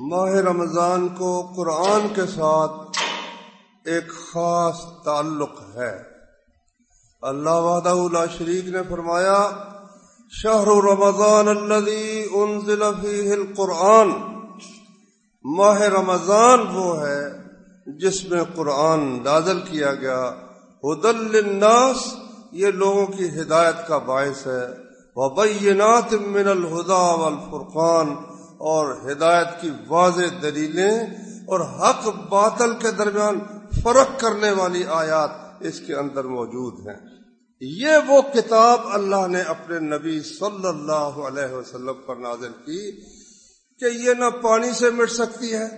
ماہ رمضان کو قرآن کے ساتھ ایک خاص تعلق ہے۔ اللہ وحدہ لا شریک نے فرمایا، شہر رمضان الذي انزل فيه القرآن، ماہ رمضان وہ ہے جس میں قرآن نازل کیا گیا۔ حدل للناس، یہ لوگوں کی ہدایت کا باعث ہے۔ وبینات من الہدا والفرقان اور ہدایت کی واضح دلیلیں اور حق باطل کے درمیان فرق کرنے والی آیات اس کے اندر موجود ہیں۔ یہ وہ کتاب اللہ نے اپنے نبی صلی اللہ علیہ وسلم پر نازل کی کہ یہ نہ پانی سے مٹ سکتی ہے۔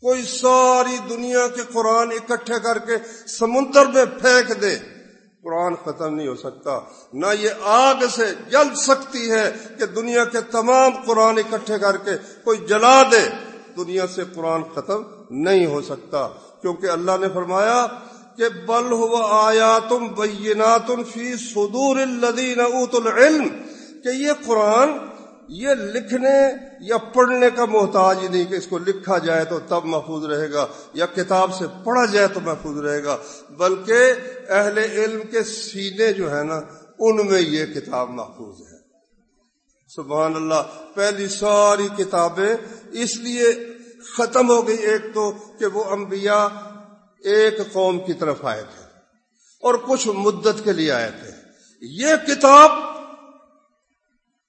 کوئی ساری دنیا کے قرآن اکٹھے کر کے سمندر میں پھینک دے۔ قرآن ختم نہیں ہو سکتا۔ نہ یہ آگ سے جل سکتی ہے کہ دنیا کے تمام قرآن اکٹھے کر کے کوئی جلا دے۔ دنیا سے قرآن ختم نہیں ہو سکتا۔ کیونکہ اللہ نے فرمایا کہ بل ہوا آیا تم بیناتم فی صدور الدین اوت العلم کہ یہ قرآن یہ لکھنے یا پڑھنے کا محتاج ہی نہیں کہ اس کو لکھا جائے تو تب محفوظ رہے گا، یا کتاب سے پڑھا جائے تو محفوظ رہے گا۔ بلکہ اہل علم کے سینے جو ہے نا، ان میں یہ کتاب محفوظ ہے۔ سبحان اللہ، پہلی ساری کتابیں اس لیے ختم ہو گئی، ایک تو کہ وہ انبیاء ایک قوم کی طرف آئے تھے اور کچھ مدت کے لیے آئے تھے۔ یہ کتاب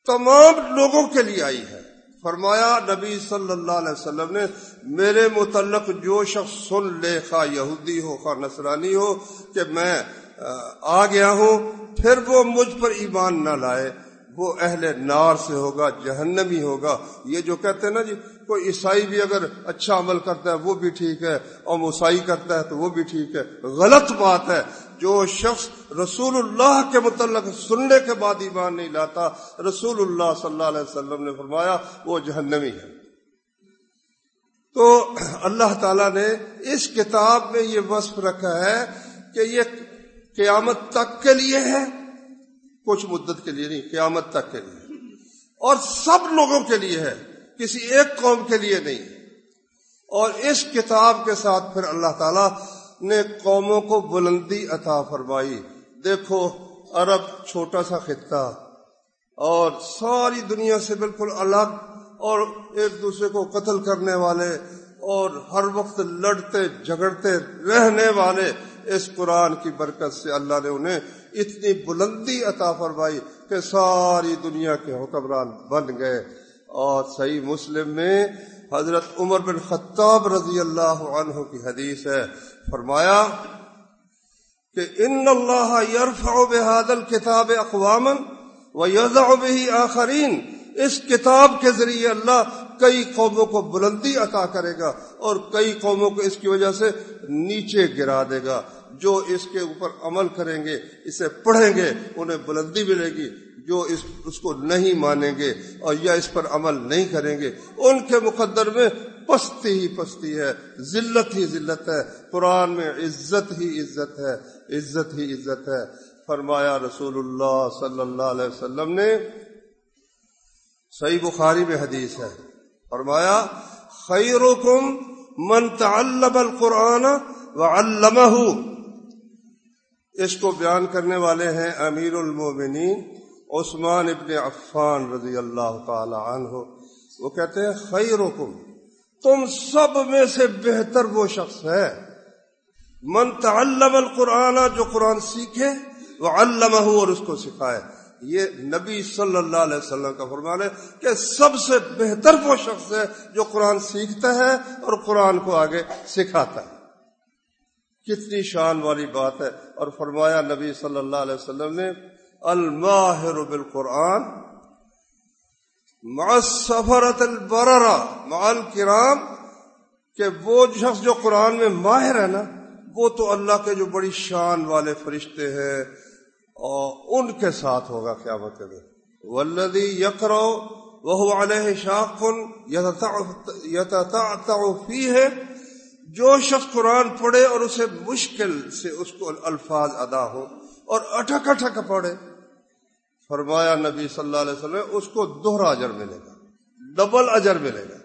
تمام لوگوں کے لیے آئی ہے۔ فرمایا، نبی صلی اللہ علیہ وسلم نے، میرے متعلق جو شخص سن لے، خواہ یہودی ہو، خواہ نصرانی ہو، کہ میں، آ گیا ہوں، پھر وہ مجھ پر ایمان نہ لائے، وہ اہل نار سے ہوگا، جہنمی ہوگا۔ یہ جو کہتے ہیں نا جی کوئی عیسائی بھی اگر اچھا عمل کرتا ہے، وہ بھی ٹھیک ہے، اور مسائی کرتا ہے تو وہ بھی ٹھیک ہے۔ غلط بات ہے۔ جو شخص رسول اللہ کے متعلق سننے کے بعد ایمان نہیں لاتا، رسول اللہ صلی اللہ علیہ وسلم نے فرمایا، وہ جہنمی ہے۔ تو اللہ تعالی نے اس کتاب میں یہ وصف رکھا ہے کہ یہ قیامت تک کے لیے ہے، کچھ مدت کے لیے نہیں، قیامت تک کے لیے۔ اور سب لوگوں کے لیے ہے، کسی ایک قوم کے لیے نہیں۔ اور اس کتاب کے ساتھ پھر اللہ تعالی نے قوموں کو بلندی عطا فرمائی۔ دیکھو، عرب چھوٹا سا خطہ اور ساری دنیا سے بالکل الگ اور ایک دوسرے کو قتل کرنے والے اور ہر وقت لڑتے، جھگڑتے رہنے والے۔ اس قرآن کی برکت سے اللہ نے انہیں اتنی بلندی عطا فرمائی کہ ساری دنیا کے حکمران بن گئے۔ اور صحیح مسلم میں حضرت عمر بن خطاب رضی اللہ عنہ کی حدیث ہے۔ فرمایا کہ ان اللہ یرفع بهذا الكتاب اقواما ويضع به آخرین، اس کتاب کے ذریعے اللہ کئی قوموں کو بلندی عطا کرے گا اور کئی قوموں کو اس کی وجہ سے نیچے گرا دے گا۔ جو اس کے اوپر عمل کریں گے، اسے پڑھیں گے، انہیں بلندی ملے گی۔ جو اس اس کو نہیں مانیں گے اور یا اس پر عمل نہیں کریں گے، ان کے مقدر میں پستی ہی پستی ہے، ذلت ہی ذلت ہے، قرآن میں عزت ہی عزت ہے، عزت ہی عزت ہے۔ فرمایا رسول اللہ صلی اللہ علیہ وسلم نے، صحیح بخاری میں حدیث ہے۔ فرمایا، خیرکم من تعلم القرآن وعلمہ اس کو بیان کرنے والے ہیں امیر المومنین عثمان ابن عفان رضی اللہ تعالی عنہ۔ وہ کہتے ہیں، خیرکم۔ تم سب میں سے بہتر وہ شخص ہے۔ من تعلم القرآن، جو قرآن سیکھے، وہ علامہ اور اس کو سکھائے۔ یہ نبی صلی اللہ علیہ وسلم کا فرمان ہے کہ سب سے بہتر وہ شخص ہے جو قرآن سیکھتا ہے اور قرآن کو آگے سکھاتا ہے۔ کتنی شان والی بات ہے۔ اور فرمایا نبی صلی اللہ علیہ وسلم نے، الماہر بالقرآن مع سفرت البررا مع الکرام کہ وہ شخص جو قرآن میں ماہر ہے نا، وہ تو اللہ کے جو بڑی شان والے فرشتے ہیں، اور ان کے ساتھ ہوگا کیا مطلب ولدی یکرو وہ علیہ شاخن فی ہے جو شخص قرآن پڑھے اور اسے مشکل سے اس کو الفاظ ادا ہو، اور اٹھک اٹھک پڑھے۔ فرمایا نبی صلی اللہ علیہ وسلم، اس کو دوہرا اجر ملے گا، ڈبل اجر ملے گا۔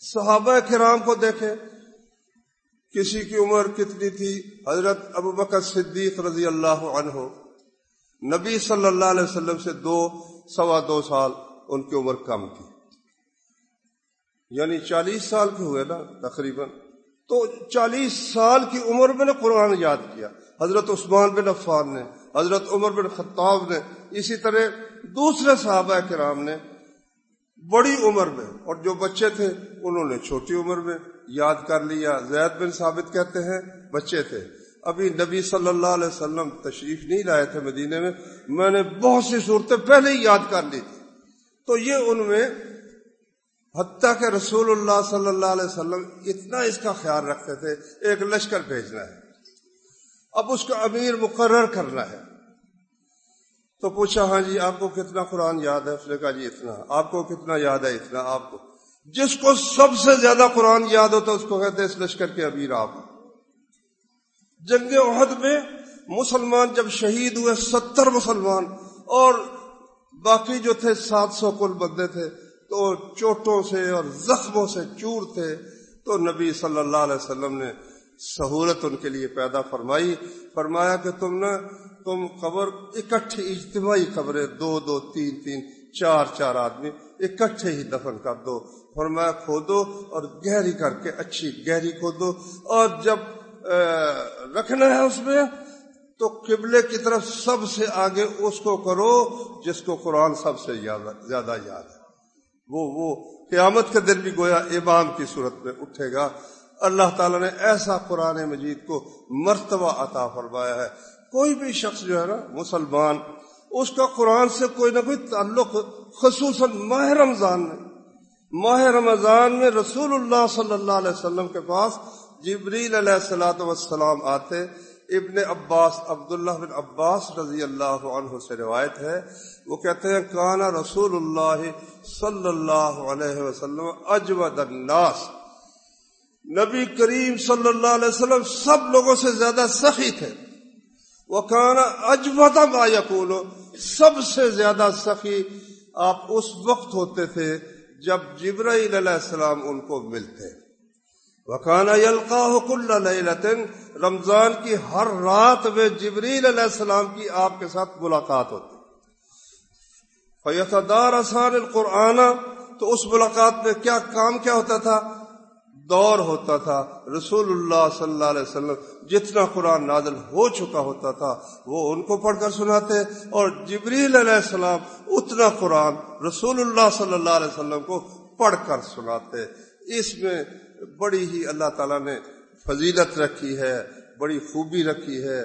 صحابہ کرام کو دیکھیں، کسی کی عمر کتنی تھی؟ حضرت ابو بکر صدیق رضی اللہ عنہ، نبی صلی اللہ علیہ وسلم سے دو، سوا دو سال ان کی عمر کم تھی۔ یعنی چالیس سال کے ہوئے نا، تقریباً۔ تو چالیس سال کی عمر میں نے قرآن یاد کیا۔ حضرت عثمان بن عفان نے، حضرت عمر بن خطاب نے اسی طرح دوسرے صحابہ کرام نے بڑی عمر میں اور جو بچے تھے انہوں نے چھوٹی عمر میں یاد کر لیا، زید بن ثابت کہتے ہیں، بچے تھے۔ ابھی نبی صلی اللہ علیہ وسلم تشریف نہیں لائے تھے مدینے میں میں نے بہت سی صورتیں پہلے ہی یاد کر لی تھی۔ تو یہ ان میں حتیٰ کہ رسول اللہ صلی اللہ علیہ وسلم اتنا اس کا خیال رکھتے تھے، ایک لشکر بھیجنا ہے، اب اس کا امیر مقرر کرنا ہے۔ تو پوچھا ہاں جی آپ کو کتنا قرآن یاد ہے؟ اس نے کہا جی اتنا۔ آپ کو کتنا یاد ہے؟ اتنا آپ کو۔ جس کو سب سے زیادہ قرآن یاد ہوتا اس کو کہتے ہیں اس لشکر کے ابیر آپ۔ جنگ عہد میں مسلمان جب شہید ہوئے، ستر مسلمان، اور باقی جو تھے، سات سو کل بندے تھے، تو چوٹوں سے اور زخموں سے چور تھے۔ تو نبی صلی اللہ علیہ وسلم نے سہولت ان کے لیے پیدا فرمائی۔ فرمایا کہ تم نے تم قبر اکٹھے اجتماعی قبریں دو دو تین تین چار چار آدمی اکٹھے ہی دفن کر دو۔ فرمایا، کھودو اور گہری کر کے اچھی گہری کھودو۔ اور جب رکھنا ہے اس میں، تو قبلے کی طرف سب سے آگے اس کو کرو جس کو قرآن سب سے زیادہ یاد ہے۔ وہ وہ قیامت کے دن بھی گویا امام کی صورت میں اٹھے گا۔ اللہ تعالیٰ نے ایسا قرآن مجید کو مرتبہ عطا فرمایا ہے۔ کوئی بھی شخص جو ہے نا مسلمان، اس کا قرآن سے کوئی نہ کوئی تعلق، خصوصاً ماہ رمضان میں۔ ماہ رمضان میں رسول اللہ صلی اللہ علیہ وسلم کے پاس جبریل علیہ السلاۃ وسلام آتے۔ ابن عباس، عبداللہ بن عباس رضی اللہ عنہ سے روایت ہے۔ وہ کہتے ہیں، کانا رسول اللہ صلی اللہ علیہ وسلم اجود الناس نبی کریم صلی اللہ علیہ وسلم سب لوگوں سے زیادہ سخی تھے۔ وہ کانا اجمت ما یقول سب سے زیادہ سخی آپ اس وقت ہوتے تھے جب جبرائیل علیہ السلام ان کو ملتے۔ وکانا یلقا کل لطن رمضان کی ہر رات میں جبریل علیہ السلام کی آپ کے ساتھ ملاقات ہوتی۔ فیصدار آسان القرآن، تو اس ملاقات میں کیا کام کیا ہوتا تھا؟ دور ہوتا تھا، رسول اللہ صلی اللہ علیہ وسلم جتنا قرآن نازل ہو چکا ہوتا تھا، وہ ان کو پڑھ کر سناتے اور جبریل علیہ السلام اتنا قرآن رسول اللہ صلی اللہ علیہ وسلم کو پڑھ کر سناتے۔ اس میں بڑی ہی اللہ تعالیٰ نے فضیلت رکھی ہے، بڑی خوبی رکھی ہے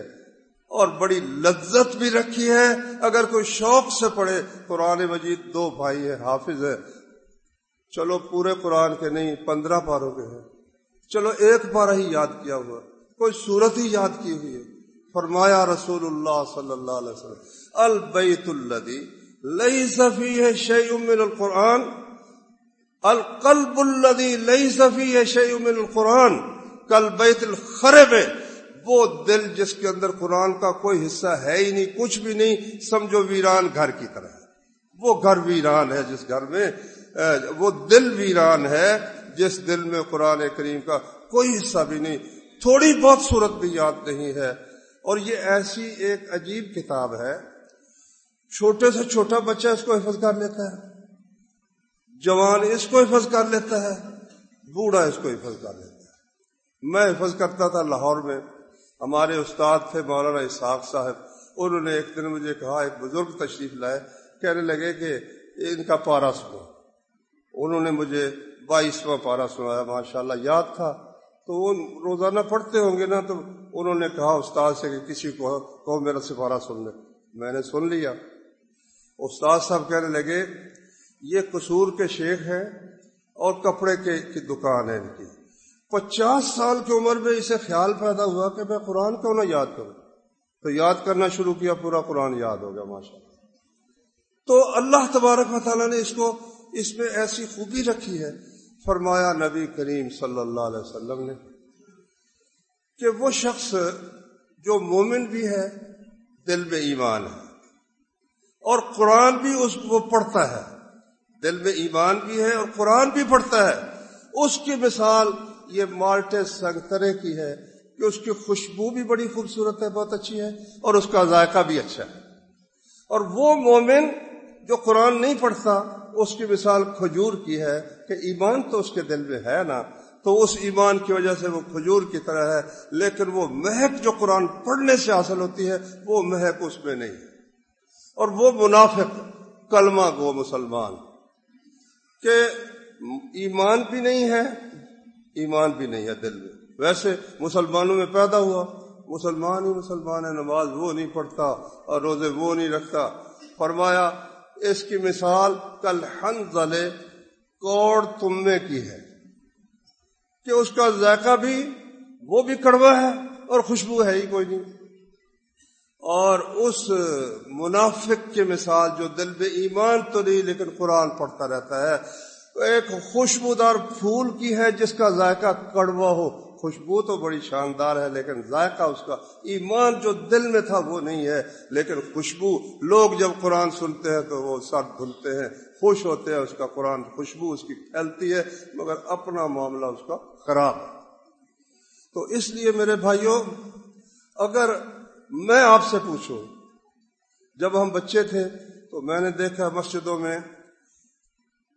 اور بڑی لذت بھی رکھی ہے۔ اگر کوئی شوق سے پڑھے، قرآن مجید دو بھائی ہے حافظ ہے چلو پورے قرآن کے نہیں، پندرہ پاروں کے ہیں۔ چلو ایک پارا ہی یاد کیا ہوا۔ کوئی صورت ہی یاد کی ہوئی ہے۔ فرمایا رسول اللہ صلی اللہ علیہ وسلم، البیت الدی لئی صفی ہے شی امن القرآن، القلب الدی لئی صفی ہے شی امن القرآن کل بیت الخرب۔ وہ دل جس کے اندر قرآن کا کوئی حصہ ہے ہی نہیں، کچھ بھی نہیں، سمجھو ویران گھر کی طرح۔ وہ گھر ویران ہے جس گھر میں وہ دل ویران ہے جس دل میں قرآن کریم کا کوئی حصہ بھی نہیں، تھوڑی بہت صورت بھی یاد نہیں ہے۔ اور یہ ایسی ایک عجیب کتاب ہے، چھوٹے سے چھوٹا بچہ اس کو حفظ کر لیتا ہے، جوان اس کو حفظ کر لیتا ہے، بوڑھا اس کو حفظ کر لیتا ہے۔ میں حفظ کرتا تھا لاہور میں، ہمارے استاد تھے مولانا اسحاق صاحب، انہوں نے ایک دن مجھے کہا، ایک بزرگ تشریف لائے، کہنے لگے کہ ان کا پارا سنو۔ انہوں نے مجھے بائیسواں پارا سنایا ماشاء اللہ یاد تھا۔ تو وہ روزانہ پڑھتے ہوں گے نا، تو انہوں نے کہا استاد سے کہ کسی کو کہو میرا سپارہ سن لے۔ میں نے سن لیا۔ استاد صاحب کہنے لگے، یہ قصور کے شیخ ہیں اور کپڑے کے کی دکان ہے ان کی۔ پچاس سال کی عمر میں اسے خیال پیدا ہوا کہ میں قرآن کیوں نہ یاد کروں۔ تو یاد کرنا شروع کیا، پورا قرآن یاد ہو گیا ماشاء اللہ تو اللہ تبارک و تعالیٰ نے اس کو اس میں ایسی خوبی رکھی ہے، فرمایا نبی کریم صلی اللہ علیہ وسلم نے، کہ وہ شخص جو مومن بھی ہے، دل میں ایمان ہے۔ اور قرآن بھی اس کو پڑھتا ہے۔ دل میں ایمان بھی ہے اور قرآن بھی پڑھتا ہے۔ اس کی مثال یہ مالٹے سنگترے کی ہے کہ اس کی خوشبو بھی بڑی خوبصورت ہے، بہت اچھی ہے اور اس کا ذائقہ بھی اچھا ہے۔ اور وہ مومن جو قرآن نہیں پڑھتا، اس کی مثال کھجور کی ہے کہ ایمان تو اس کے دل میں ہے نا، تو اس ایمان کی وجہ سے وہ کھجور کی طرح ہے، لیکن وہ مہک جو قرآن پڑھنے سے حاصل ہوتی ہے، وہ مہک اس میں نہیں ہے۔ اور وہ منافق، کلمہ گو مسلمان، کہ ایمان بھی نہیں ہے، ایمان بھی نہیں ہے دل میں۔ ویسے مسلمانوں میں پیدا ہوا، مسلمان ہی مسلمان ہے، نماز وہ نہیں پڑھتا اور روزے وہ نہیں رکھتا۔ فرمایا اس کی مثال کل ہن کوڑ تمے کی ہے کہ اس کا ذائقہ بھی وہ بھی کڑوا ہے اور خوشبو ہے ہی کوئی نہیں۔ اور اس منافق کی مثال جو دل میں ایمان تو نہیں لیکن قرآن پڑھتا رہتا ہے ایک خوشبودار پھول کی ہے جس کا ذائقہ کڑوا ہو۔ خوشبو تو بڑی شاندار ہے، لیکن ذائقہ اس کا، ایمان جو دل میں تھا وہ نہیں ہے۔ لیکن خوشبو، لوگ جب قرآن سنتے ہیں تو وہ سر دھلتے ہیں، خوش ہوتے ہیں، اس کا قرآن خوشبو اس کی پھیلتی ہے، مگر اپنا معاملہ اس کا خراب ہے۔ تو اس لیے میرے بھائیوں، اگر میں آپ سے پوچھوں، جب ہم بچے تھے تو میں نے دیکھا مسجدوں میں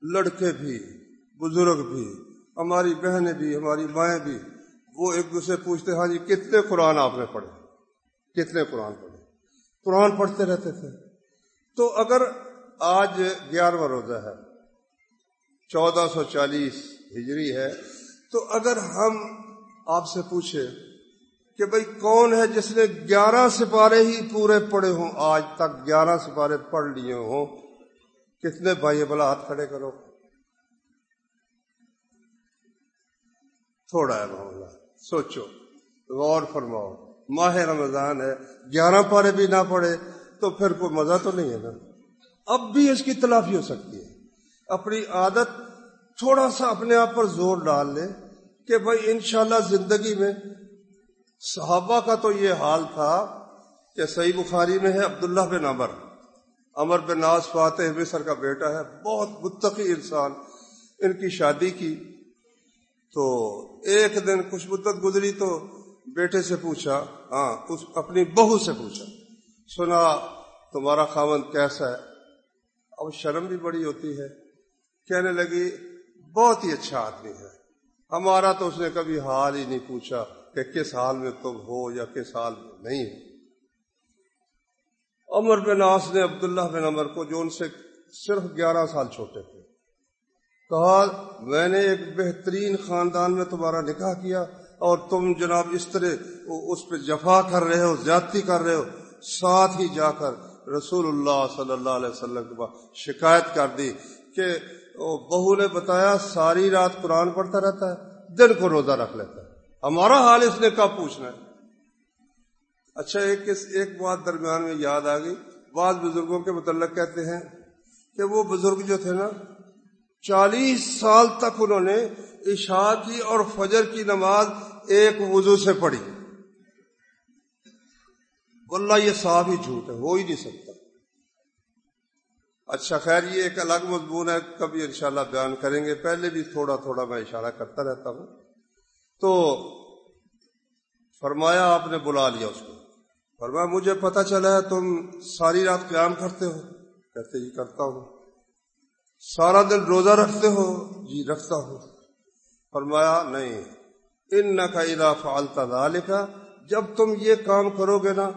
لڑکے بھی، بزرگ بھی، ہماری بہنیں بھی، ہماری مائیں بھی وہ ایک دوسرے پوچھتے ہاں جی کتنے قرآن آپ نے پڑھے؟ کتنے قرآن پڑھے؟ قرآن پڑھتے رہتے تھے۔ تو اگر آج گیارہواں روزہ ہے، چودہ سو چالیس ہجری ہے، تو اگر ہم آپ سے پوچھے کہ بھائی کون ہے جس نے گیارہ سپارے ہی پورے پڑے ہوں، آج تک گیارہ سپارے پڑھ لیے ہوں، کتنے بھائی بلا ہاتھ کھڑے کرو؟ تھوڑا ہے معاملہ سوچو، غور فرماؤ، ماہ رمضان ہے، گیارہ پارے بھی نہ پڑے تو پھر کوئی مزہ تو نہیں ہے نا؟ اب بھی اس کی تلافی ہو سکتی ہے۔ اپنی عادت تھوڑا سا اپنے آپ پر زور ڈال لے کہ بھائی، انشاءاللہ زندگی میں صحابہ کا تو یہ حال تھا کہ صحیح بخاری میں ہے عبداللہ بن عمر۔ عمر بن ناز فاتح مصر کا بیٹا ہے، بہت متقی انسان۔ ان کی شادی کی۔ تو ایک دن کچھ مدت گزری تو بیٹے سے پوچھا ہاں اس اپنی بہو سے پوچھا، سنا تمہارا خاون کیسا ہے؟ اب شرم بھی بڑی ہوتی ہے۔ کہنے لگی، بہت ہی اچھا آدمی ہے۔ ہمارا تو اس نے کبھی حال ہی نہیں پوچھا کہ کس حال میں تم ہو یا کس حال میں نہیں ہو۔ عمر بن آس نے عبداللہ بن عمر کو جو ان سے صرف گیارہ سال چھوٹے تھے کہا، میں نے ایک بہترین خاندان میں تمہارا نکاح کیا اور تم جناب اس طرح اس پہ جفا کر رہے ہو، زیادتی کر رہے ہو، ساتھ ہی جا کر رسول اللہ صلی اللہ علیہ وسلم کے بعد شکایت کر دی کہ بہو نے بتایا ساری رات قرآن پڑھتا رہتا ہے، دن کو روزہ رکھ لیتا ہے۔ ہمارا حال اس نے کب پوچھنا ہے؟ اچھا ایک ایک بات درمیان میں یاد آ گئی۔ بعض بزرگوں کے متعلق کہتے ہیں کہ وہ بزرگ جو تھے نا چالیس سال تک انہوں نے عشاء کی اور فجر کی نماز ایک وضو سے پڑھی۔ واللہ یہ صاف ہی جھوٹ ہے، ہو ہی نہیں سکتا۔ اچھا خیر، یہ ایک الگ مضمون ہے، کبھی انشاءاللہ بیان کریں گے۔ پہلے بھی تھوڑا تھوڑا میں اشارہ کرتا رہتا ہوں۔ تو فرمایا آپ نے بلا لیا اس کو۔ فرمایا، مجھے پتا چلا ہے تم ساری رات قیام کرتے ہو۔ کہتے ہی کرتا ہوں۔ سارا دن روزہ رکھتے ہو؟ جی رکھتا ہوں۔ فرمایا، نہیں۔ ان کا ادا فالتا کا جب تم یہ کام کرو گے نا،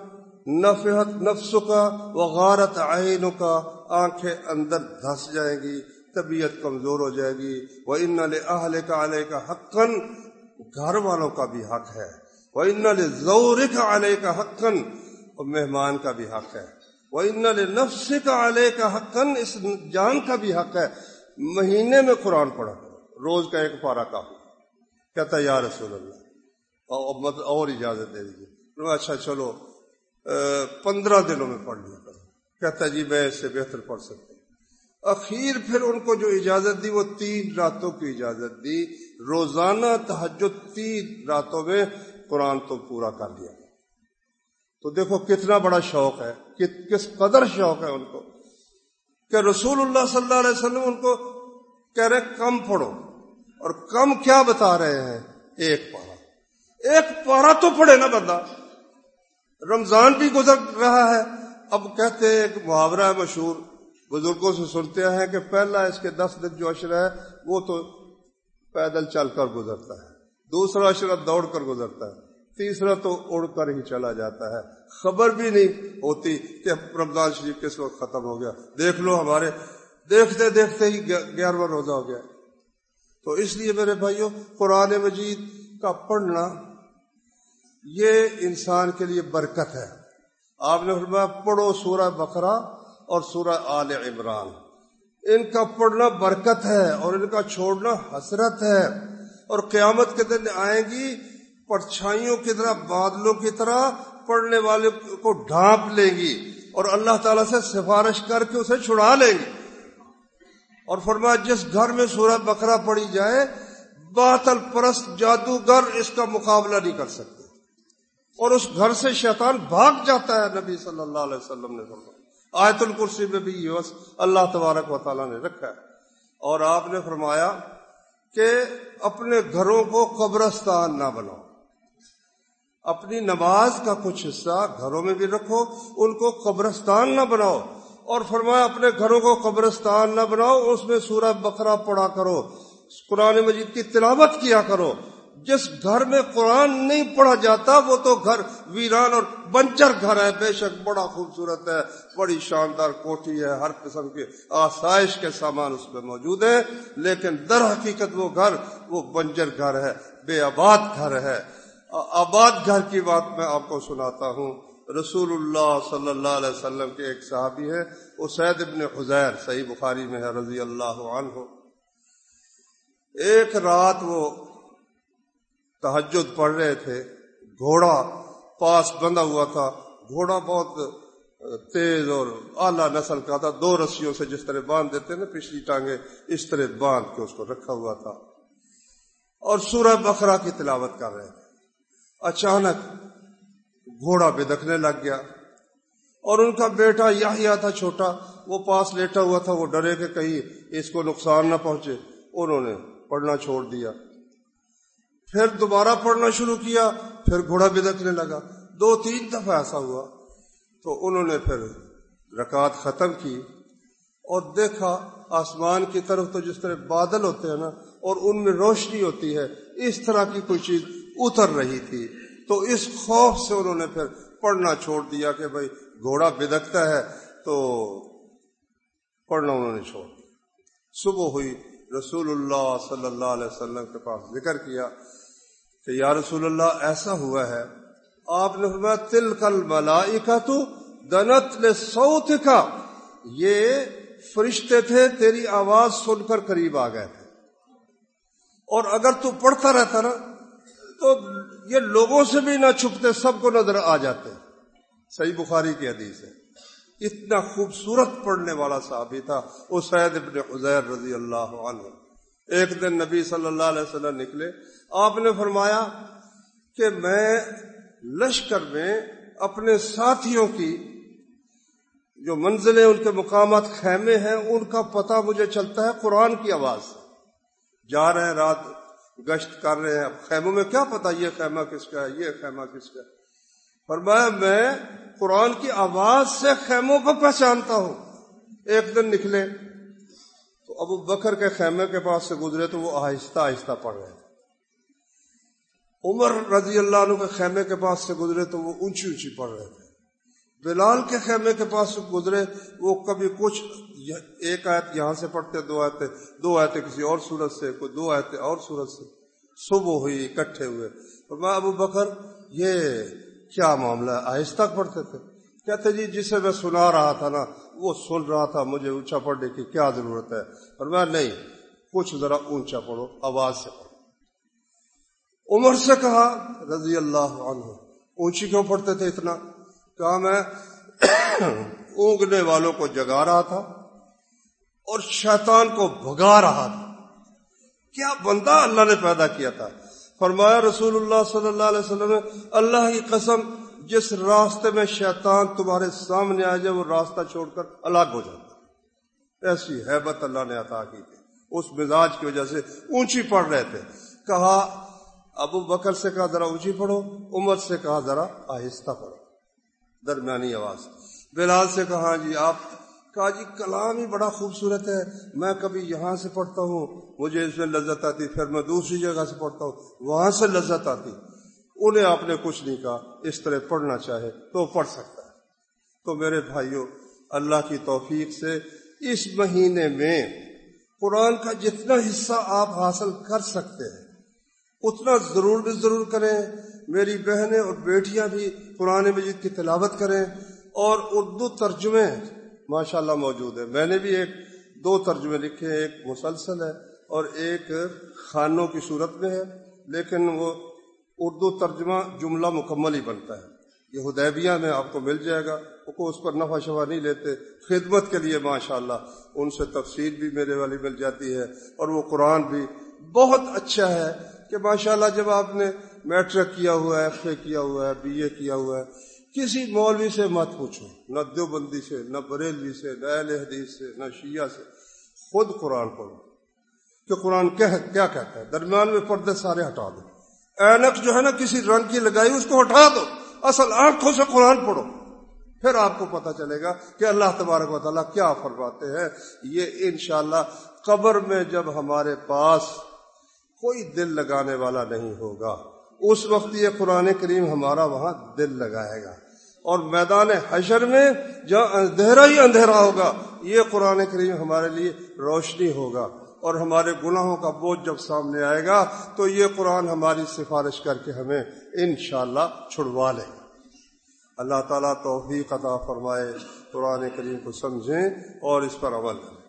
نفحت نفس کا وغارت آئین کا آنکھیں اندر دھس جائیں گی، طبیعت کمزور ہو جائے گی۔ وہ ان اہل کا علیہ کا حقن گھر والوں کا بھی حق ہے۔ وہ ان زور کا علیہ کا حقن اور مہمان کا بھی حق ہے۔ وہ ان نفس کا علیہ کا حقن اس جان کا بھی حق ہے، مہینے میں قرآن پڑھا روز کا ایک پارا کا ہو کہتا یا رسول اللہ، اور اجازت دے دیجیے اچھا چلو پندرہ دنوں میں پڑھ لیا کرو۔ کہتا جی میں اس سے بہتر پڑھ سکتا ہوں۔ اخیر پھر ان کو جو اجازت دی، وہ تین راتوں کی اجازت دی۔ روزانہ تحجد تین راتوں میں قرآن تو پورا کر دیا۔ تو دیکھو کتنا بڑا شوق ہے کس قدر شوق ہے ان کو۔ کہ رسول اللہ صلی اللہ علیہ وسلم ان کو کہہ رہے کم پڑھو۔ اور کم کیا بتا رہے ہیں؟ ایک پارا ایک پارا تو پڑے نا بندہ۔ رمضان بھی گزر رہا ہے۔ اب کہتے ہیں ایک محاورہ ہے مشہور۔ بزرگوں سے سنتے ہیں کہ پہلا اس کے دس دن جو عشرہ ہے، وہ تو پیدل چل کر گزرتا ہے۔ دوسرا عشرہ دوڑ کر گزرتا ہے۔ تیسرا تو اڑ کر ہی چلا جاتا ہے۔ خبر بھی نہیں ہوتی کہ رمضان شریف کس وقت ختم ہو گیا۔ دیکھ لو ہمارے، دیکھتے دیکھتے ہی گیارہواں روزہ ہو گیا۔ تو اس لیے میرے بھائیوں قرآن مجید کا پڑھنا یہ انسان کے لیے برکت ہے۔ آپ نے فرمایا، پڑھو سورہ بقرہ اور سورہ آل عمران۔ ان کا پڑھنا برکت ہے اور ان کا چھوڑنا حسرت ہے۔ اور قیامت کے دن آئیں گی پرچھائیوں کی طرح، بادلوں کی طرح پڑھنے والے کو ڈھانپ لیں گی اور اللہ تعالیٰ سے سفارش کر کے اسے چھڑا لیں گی۔ اور فرمایا، جس گھر میں سورہ بکرا پڑی جائے، باطل پرست جادوگر اس کا مقابلہ نہیں کر سکتے۔ اور اس گھر سے شیطان بھاگ جاتا ہے، نبی صلی اللہ علیہ وسلم نے فرمایا۔ آیت الکرسی میں بھی یہ اللہ تبارک و تعالیٰ نے رکھا ہے۔ اور آپ نے فرمایا کہ اپنے گھروں کو قبرستان نہ بناؤ۔ اپنی نماز کا کچھ حصہ گھروں میں بھی رکھو، ان کو قبرستان نہ بناؤ۔ اور فرمایا، اپنے گھروں کو قبرستان نہ بناؤ، اس میں سورہ بکرا پڑا کرو۔ قرآن مجید کی تلاوت کیا کرو۔ جس گھر میں قرآن نہیں پڑھا جاتا، وہ تو گھر ویران اور بنچر گھر ہے۔ بے شک بڑا خوبصورت ہے، بڑی شاندار کوٹھی ہے، ہر قسم کے آسائش کے سامان اس میں موجود ہیں۔ لیکن در حقیقت وہ گھر، وہ بنجر گھر ہے، بے آباد گھر ہے۔ آباد گھر کی بات میں آپ کو سناتا ہوں۔ رسول اللہ صلی اللہ علیہ وسلم کے ایک صحابی ہیں، وہ سید ابن حزیر، صحیح بخاری میں ہے، رضی اللہ عنہ۔ ایک رات وہ تحجد پڑھ رہے تھے، گھوڑا پاس بندھا ہوا تھا۔ گھوڑا بہت تیز اور اعلی نسل کا تھا۔ دو رسیوں سے جس طرح باندھ دیتے نا، پچھلی ٹانگیں، اس طرح باندھ کے اس کو رکھا ہوا تھا۔ اور سورہ بخرا کی تلاوت کر رہے تھے۔ اچانک گھوڑا بدکنے لگ گیا اور ان کا بیٹا یا تھا چھوٹا، وہ پاس لیٹا ہوا تھا، وہ ڈرے کہ کہیں اس کو نقصان نہ پہنچے، انہوں نے پڑھنا چھوڑ دیا۔ پھر دوبارہ پڑھنا شروع کیا، پھر گھوڑا بدکنے لگا۔ دو تین دفعہ ایسا ہوا۔ تو انہوں نے پھر رکعت ختم کی اور دیکھا آسمان کی طرف تو جس طرح بادل ہوتے ہیں نا، اور ان میں روشنی ہوتی ہے، اس طرح کی کوئی چیز۔ اتر رہی تھی۔ تو اس خوف سے انہوں نے پھر پڑھنا چھوڑ دیا کہ بھائی گھوڑا بدکتا ہے، تو پڑھنا انہوں نے چھوڑ دیا۔ صبح ہوئی، رسول اللہ صلی اللہ علیہ وسلم کے پاس ذکر کیا کہ یا رسول اللہ، ایسا ہوا ہے، آپ نے فرمایا تل کل ملائی کا تو دنت لے سوت کا یہ فرشتے تھے، تیری آواز سن کر قریب آ گئے تھے۔ اور اگر تو پڑھتا رہتا نا تو یہ لوگوں سے بھی نہ چھپتے، سب کو نظر آ جاتے صحیح بخاری کی حدیث ہے۔ اتنا خوبصورت پڑھنے والا صحابی تھا وہ سید ابن حزیر رضی اللہ عنہ۔ ایک دن نبی صلی اللہ علیہ وسلم نکلے۔ آپ نے فرمایا کہ میں لشکر میں اپنے ساتھیوں کی جو منزلیں، ان کے مقامات خیمے ہیں، ان کا پتہ مجھے چلتا ہے، قرآن کی آواز سے۔ جا رہے ہیں رات گشت کر رہے ہیں. خیموں میں کیا پتا یہ خیمہ کس کا ہے، یہ خیمہ کس کا ہے؟ فرمایا، میں قرآن کی آواز سے خیموں کو پہچانتا ہوں۔ ایک دن نکلے، تو ابو بکر کے خیمے کے پاس سے گزرے، تو وہ آہستہ آہستہ پڑھ رہے تھے۔ عمر رضی اللہ عنہ کے خیمے کے پاس سے گزرے، تو وہ اونچی اونچی پڑھ رہے تھے۔ بلال کے خیمے کے پاس گزرے، وہ کبھی کچھ ایک آیت یہاں سے پڑھتے، دو آیتیں دو آیتیں کسی اور صورت سے، کوئی دو آیتیں اور صورت سے۔ صبح ہوئی، اکٹھے ہوئے۔ میں ابو بکر، یہ کیا معاملہ ہے؟ آہستہ پڑھتے تھے۔ کہتے جی جسے میں سنا رہا تھا نا، وہ سن رہا تھا، مجھے اونچا پڑھنے کی کیا ضرورت ہے؟ اور میں نہیں، کچھ ذرا اونچا پڑھو، آواز سے پڑھو. عمر سے کہا، رضی اللہ عنہ، اونچی کیوں پڑھتے تھے اتنا؟ کہا میں اونگنے والوں کو جگا رہا تھا اور شیطان کو بھگا رہا تھا۔ کیا بندہ اللہ نے پیدا کیا تھا؟ فرمایا رسول اللہ صلی اللہ علیہ وسلم، اللہ کی قسم، جس راستے میں شیطان تمہارے سامنے آ جائے، وہ راستہ چھوڑ کر الگ ہو جاتا ایسی حیبت اللہ نے عطا کی تھی۔ اس مزاج کی وجہ سے اونچی پڑھ رہے تھے۔ کہا، ابو بکر سے کہا، ذرا اونچی پڑھو۔ عمر سے کہا، ذرا آہستہ پڑھو۔ درمیانی آواز۔ بلال سے کہا ہاں جی آپ کہا جی کلام ہی بڑا خوبصورت ہے۔ میں کبھی یہاں سے پڑھتا ہوں، مجھے اس میں لذت آتی، پھر میں دوسری جگہ سے پڑھتا ہوں، وہاں سے لذت آتی۔ انہیں آپ نے کچھ نہیں کہا، اس طرح پڑھنا چاہے تو پڑھ سکتا ہے۔ تو میرے بھائیوں اللہ کی توفیق سے اس مہینے میں قرآن کا جتنا حصہ آپ حاصل کر سکتے ہیں اتنا ضرور بھی ضرور کریں۔ میری بہنیں اور بیٹیاں بھی قرآن مجید کی تلاوت کریں۔ اور اردو ترجمے ماشاء اللہ موجود ہے۔ میں نے بھی ایک دو ترجمے لکھے ایک مسلسل ہے اور ایک خانوں کی صورت میں ہے۔ لیکن وہ اردو ترجمہ جملہ مکمل ہی بنتا ہے۔ یہ ہدیبیہ میں آپ کو مل جائے گا۔ وہ اس پر نفع شفا نہیں لیتے۔ خدمت کے لیے ماشاء اللہ ان سے تفصیل بھی میرے والی مل جاتی ہے۔ اور وہ قرآن بھی بہت اچھا ہے۔ کہ ماشاء اللہ جب آپ نے میٹرک کیا ہوا ہے، ایف اے کیا ہوا ہے، بی اے کیا ہوا ہے، کسی مولوی سے مت پوچھو، نہ دیوبندی سے، نہ بریلوی سے، نہ اہل حدیث سے، نہ شیعہ سے، خود قرآن پڑھو کہ قرآن کیا کہتا ہے؟ درمیان میں پردے سارے ہٹا دو۔ اینک جو ہے نا، کسی رنگ کی لگائی، اس کو ہٹا دو۔ اصل آنکھوں سے قرآن پڑھو۔ پھر آپ کو پتا چلے گا کہ اللہ تبارک و تعالیٰ کیا فرماتے ہیں۔ یہ انشاءاللہ قبر میں جب ہمارے پاس کوئی دل لگانے والا نہیں ہوگا۔ اس وقت یہ قرآن کریم ہمارا وہاں دل لگائے گا۔ اور میدان حشر میں جہاں اندھیرا ہی اندھیرا ہوگا، یہ قرآن کریم ہمارے لیے روشنی ہوگا۔ اور ہمارے گناہوں کا بوجھ جب سامنے آئے گا، تو یہ قرآن ہماری سفارش کر کے ہمیں انشاءاللہ چھڑوا لے اللہ تعالیٰ توفیق عطا فرمائے، قرآن کریم کو سمجھیں اور اس پر عمل کریں۔